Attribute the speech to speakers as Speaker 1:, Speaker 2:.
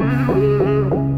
Speaker 1: Oh.